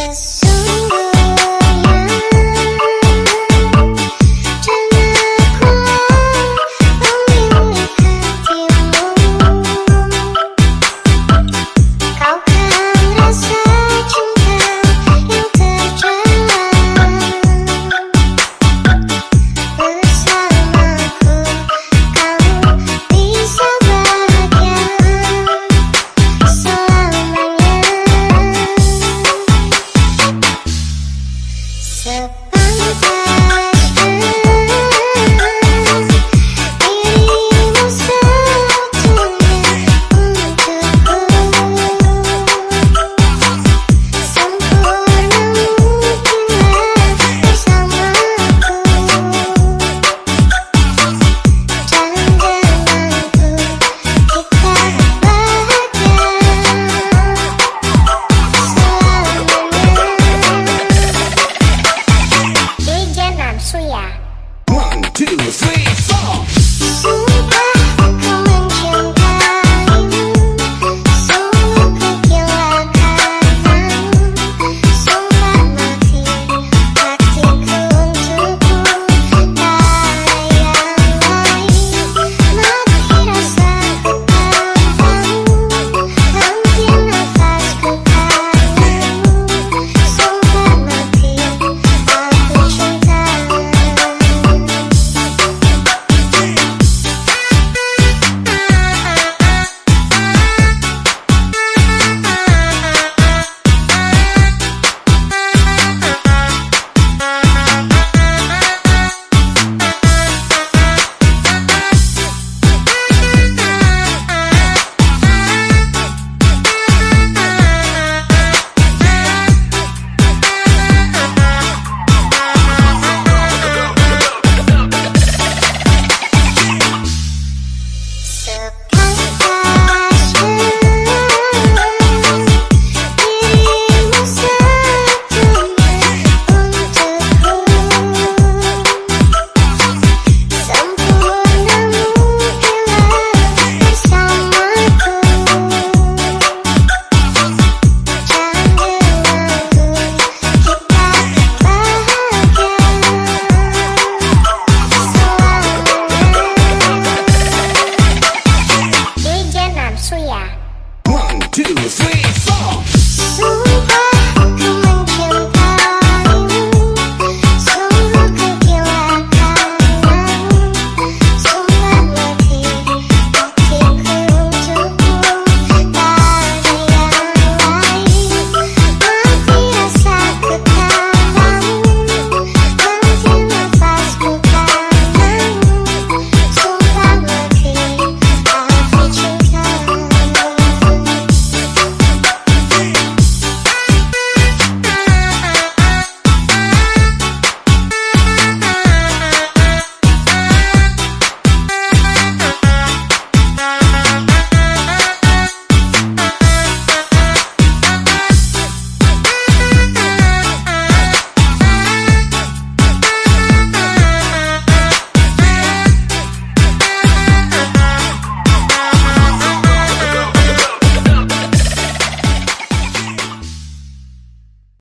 kisses two, three, four.